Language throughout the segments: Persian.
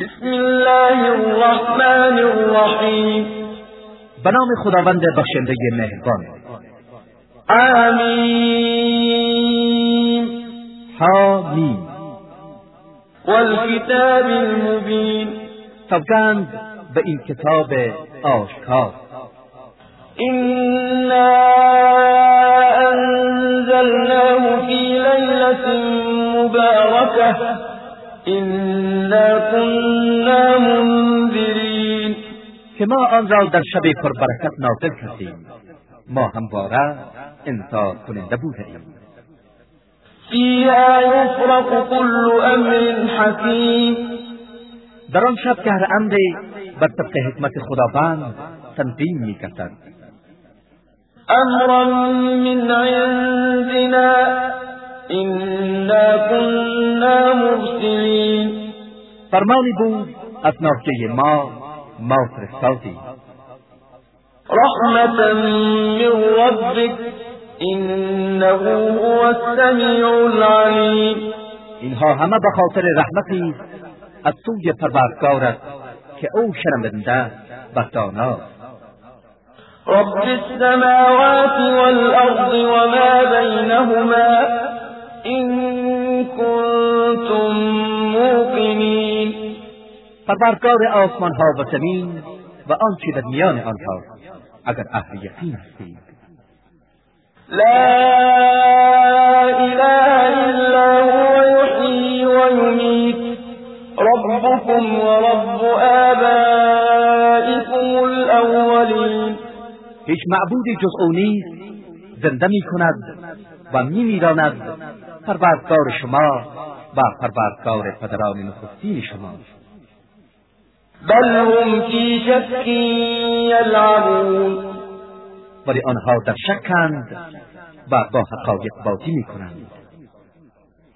بسم الله الرحمن الرحیم به نام خداوند بخشنده مهربان. آمین. حامیم. والکتاب المبین. سوگند به این کتاب آشکار. إنا أنزلناه في ليلة مباركة إنا كنا منذرين که ما آن را در شب پربرکت نازل کردیم ما همواره انذار کننده بودیم فيها يفرق كل أمر حكيم. در آن شب که هر امری بر طبق حکمت خداوند تنظیم می کردند أمرا من عندنا إنا كنا مرسلين. فرمانی بود از ناحیه ما ما فرستادیم رحمة من ربك إنه هو السميع العليم. اینها همه به خاطر رحمتی از سوی پروردگارت که او شنونده و داناست. رب السماوات والأرض وما بينهما إن كنتم موقنين. پروردگار آسمان ها و زمین و آنچه در میان آنها اگر اهل یقین هستید. لا إله إلا هو يحيي ويميت. ربكم ورب آبائكم الأولين. هیچ معبودی جز او نیست زنده می کند و می میراند پروردگار شما و پروردگار پدران نخستین شما. بل هم في شك يلعبون ولی آنها در شکند و با حقایق بازی می کنند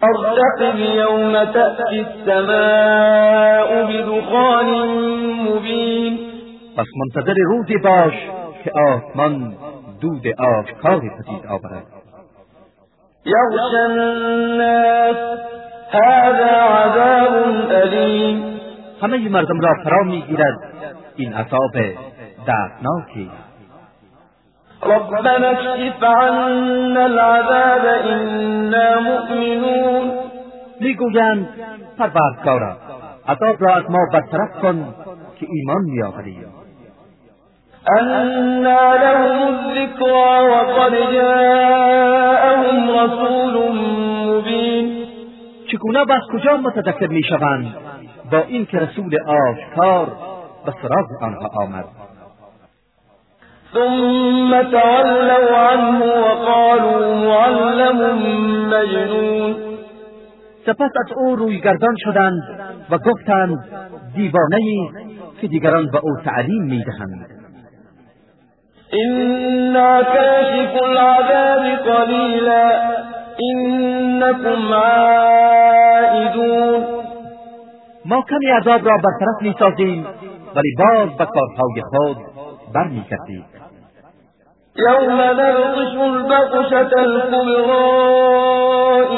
ارتقب يوم تأتي السماء بدخان مبين پس منتظر روزی باش که آسمان دود آشکاری پدید آورد. يغشى الناس. هذا عذاب أليم. همه مردم را فرا میگیرد. این عذاب دردناکی. ربنا اكشف عنا العذاب إنا مؤمنون. میگویند پروردگارا عذاب را از ما برطرف کن که ایمان میآوریم. أنا لهم الذكرى وقد جاءهم چگونه از کجا متذکر می‌شوند؟ با اینکه رسول آشکار به سراغ آنها آمد. ثم تولوا عنه وقالوا معلم مجنون. سپس از او روی گردان شدند و گفتند دیوانه که دیگران به او تعلیم می‌دهند. إنا كاشف العذاب قليلا إنكم عائدون. ما کمی عذاب را برطرف می‌سازیم ولی باز به کارهای خود برمیگردید يوم نبطش البطشة الكبرى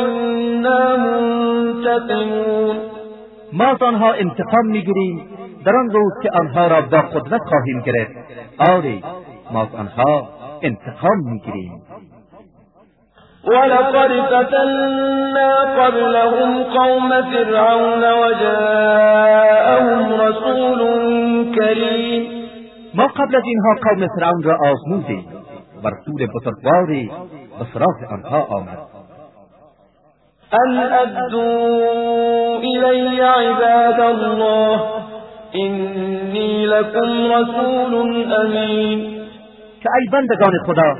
إنا منتقمون. ما از آنها انتقام می‌گیریم در آن روز که آنها را با قدرت خواهیم گرفت. آری ما از آنها انتقام می‌گیریم. ولقد فتنا قبلهم قوم فرعون وجاءهم رسول كريم. ما قبل از اینها قوم فرعون را آزمودیم و رسول بزرگواری به سراغ آنها آمد. أن أدوا إلي عباد الله إني لكم رسول أمين. که ای بندگان خدا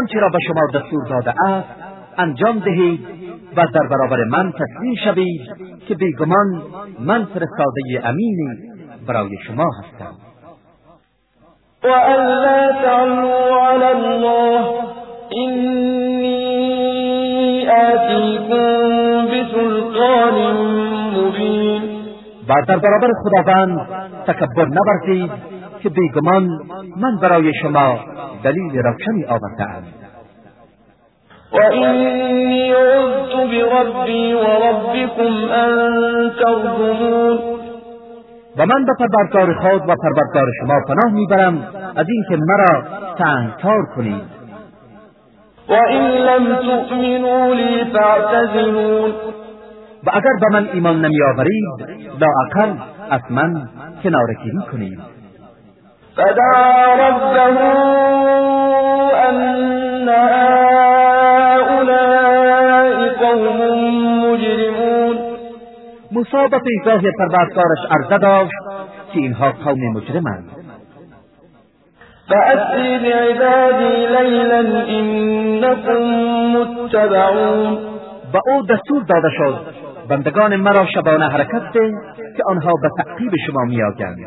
آنچه را به شما دستور داده است انجام دهید و در برابر من تسلیم شوید که بیگمان من فرستاده امینی برای شما هستم. وأن لا تعلوا على الله إني آتيكم بسلطان مبين. و در برابر خداوند تکبر نورزید که بیگمان من برای شما دلیل روشنی آوردهام. وإني عذت بربي وربكم أن ترجمون و من به پروردگار خود و پروردگار شما پناه می‌برم از اینکه مرا تنگتار کنید. و این لم تؤمنوا لی فاعتزلون و اگر به من ایمان نمیآورید لااقل از من کنارگیری کنید. فدعا ربه ان موسی به پیگاه پروردگارش عرضه داشت که اینها قوم مجرمند. فأسر بعبادی لیلا انکم متبعون. به او دستور داده شد بندگان مرا شبانه حرکت ده که آنها به تعقیب شما میآیند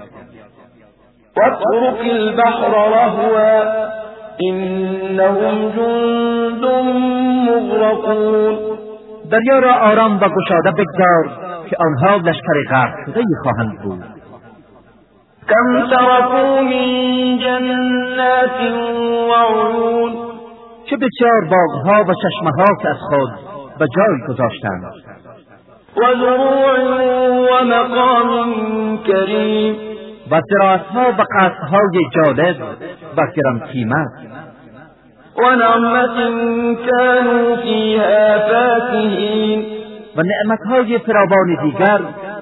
واترك البحر رهوا انهم جند مغرقون. دریا را آرام و گشاده بگذار که آنها لشکر غرق شده خواهند بود. کم ترکوا من جنات وعیون چه بسیار باغها و چشمها که از خود به جای گذاشتند. و زروع و مقام کریم. و زراعتها و قصدهای جالب و گران قیمت و نعمت كانوا فیها فاکهین و نعمتهای فراوان دیگر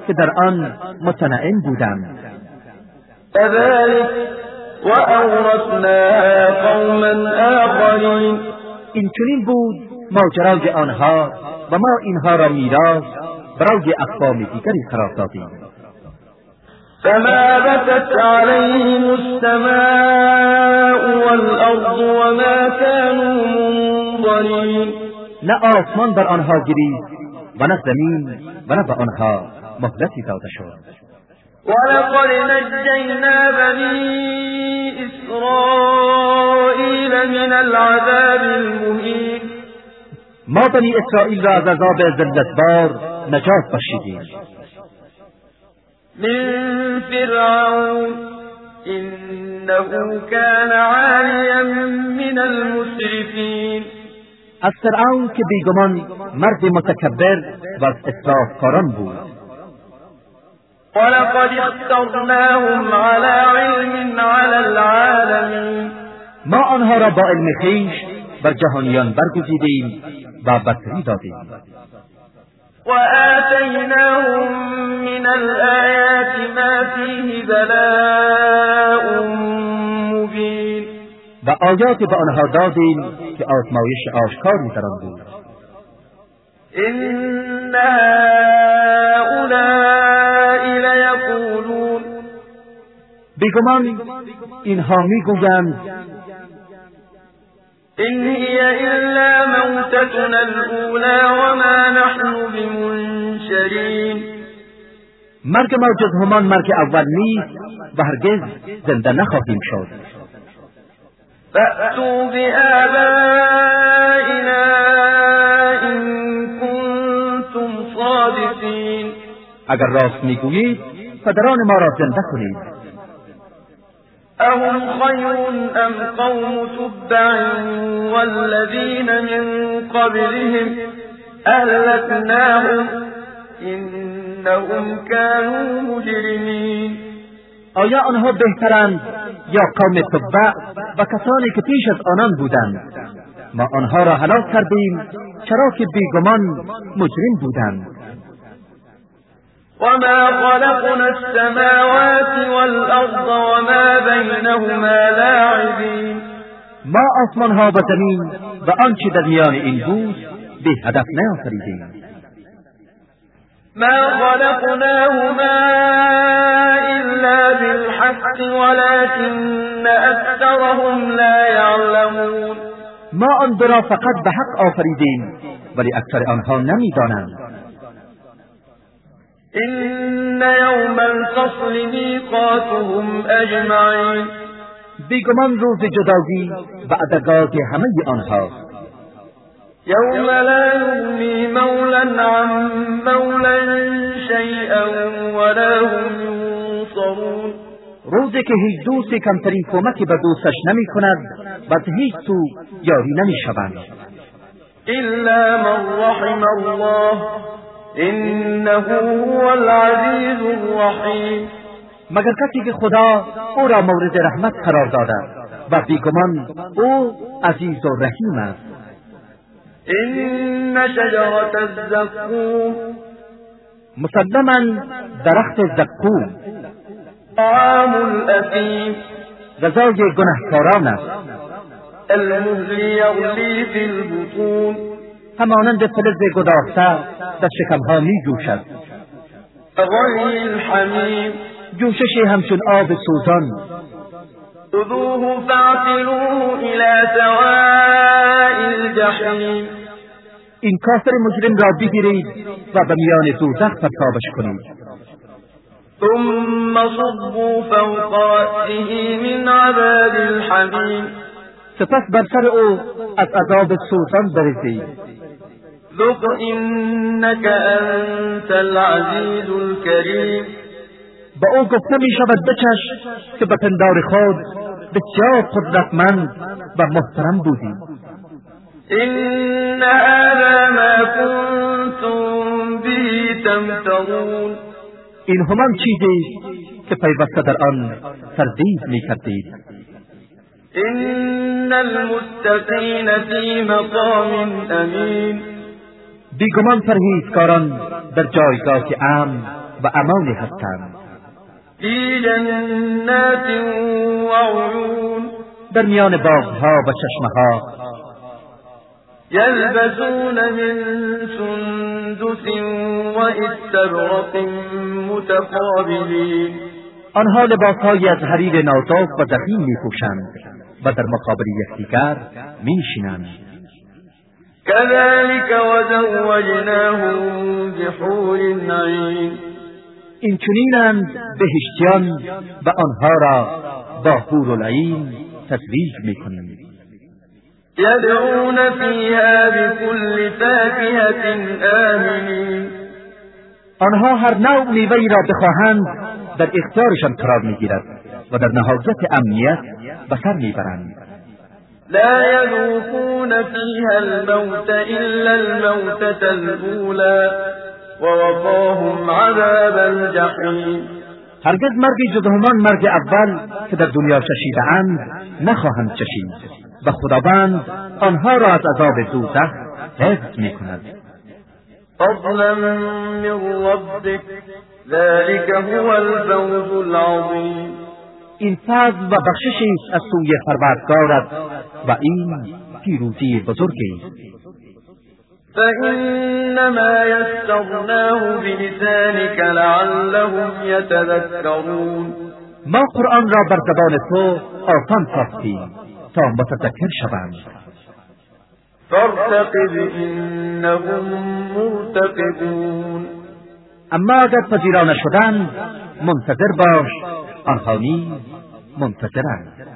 که در آن متنعم بودند كذلك وأورثناها قوما آخرین این چنین بود ماجرای آنها و ما اینها را میراث برای اقوام دیگری قرار دادیم. فما بكت عليهم السماء والأرض وما كانوا منظرين. نه آسمان بر آنها گریست و نه زمین و نه به آنها. مهلتی داده شد. ولقد نجينا بني إسرائيل من العذاب المهين. ما بنی اسرائیل را از عذاب ذلتبار نجات بخشیدیم. من فرعون إنه كان عاليا من المسرفين. از فرعون که بیگمان مرد متکبر و از اصرافکاران بود. ولقد اخترناهم على علم على العالمين. ما آنها را با علم خویش بر جهانیان برگزیدیم و برتری دادیم. وآتيناهم من الآيات ما فيه بلاء مبين. و آیات به آنها دادیم که آزمایش آشکاری در آن بود إن هؤلاء ليقولون بیگمان اینها می‌گویند إن هي إلا موتتنا الأولى وما نحن بمنشرين مرگ ما جز همان مرگ اول نیست و هرگز زنده نخواهیم شد. فأتوا بآبائنا إن كنتم صادقين. اگر راست میگویید پدران ما را زنده کنید. أهم خير أم قوم تبع والذين من قبلهم أهلكناهم إنهم كانوا مجرمين. آیا آنها بهترند یا قوم تبع و کسانی که پیش از آنان بودند؟ ما آنها را هلاک کردیم چرا که بیگمان مجرم بودند. وما خلقنا السماوات والأرض وما بينهما لاعبين. ما آسمانها و زمین و آنچه در میان این بود به هدف نیافریدیم ما خلقناهما إلا بالحق ولكن أكثرهم لا يعلمون. ما آن دو را فقط به حق آفریدیم ولی اکثر آنها نمیدانند. إن يوم الفصل ميقاتهم أجمعين. بیگمان روز جداگی و ادگاه همه آنها. يوم لا يغني مولا عن مولا شيئا ولا هم ينصرون روزی که هیچ دوستی کمترین کمکی به دوستش نمی کند از هیچ سو یاری نمی شوند إلا من رحم الله إنه هو العزيز الرحيم مگر کسی که خدا او را مورد رحمت قرار داده و بیگمان او عزیز و رحیم است. این شجرت الزقوم مسلما درخت زقوم طعام الاثیم غذای گنهکاران است. المهل یغلی فی البطون. همانند فلز گداخته در شکمها می جوشد غلی الحمیم جوششی همچون آب سوزان. خذوه فاعتلوه الى سواء الجحیم این کافر مجرم را بگیرید و به میان دوزخ پرتابش کنید. ثم صبوا فوق رأسه من عذاب الحمیم سپس بر سر او از عذاب سوزان بریزید. ذق انك انت العزیز الكریم با او گفته می شود بچش که به پندار خود بسیار قدرتمند و محترم بودی این هذا ما کنتم به تمترون این همان چیزی که پیوسته در آن تردید می کردید این المتقین فی مقام امین بیگمان پرهیزکاران در جایگاه امن و امانی هستند. فی جنات و عیون در میان باغها و چشمها یلبسون من سندس و استبرق متقابلین آنها لباسهایی از حریر نازک و ضخیم میپوشند و در مقابل یکدیگر میشینند. كذلك وزوجناهم بحور عين. این چنینند بهشتیان و آنها را با حور العین تزویج می‌کنیم يدعون فيها بكل فاكهة آمنين آنها هر نوع میوهای را بخواهند در اختیارشان قرار می‌گیرد و در نهایت امنیت به سر می‌برند. لا يذوقون فيها الموت إلا الموتة الأولى. ووقاهم عذاب الجحيم. هرگز مرگی جز همان مرگ اول که در دنیا چشیدهاند نخواهند چشید و خداوند آنها را از عذاب دوزخ حفظ می‌کند. فضلا من ربك ذلك هو الفوز العظيم این فضل و بخششی است از سوی پروردگارت و این پیروزی بزرگی. است فإنما يسرناه بلسانك لعلهم يتذكرون. ما قرآن را بر زبان تو آسان ساختیم تا متذکر شوند. فارتقب إنهم مرتقبون. اما اگر پذیرا نشدند منتظر باش آنها نیز منتظرند.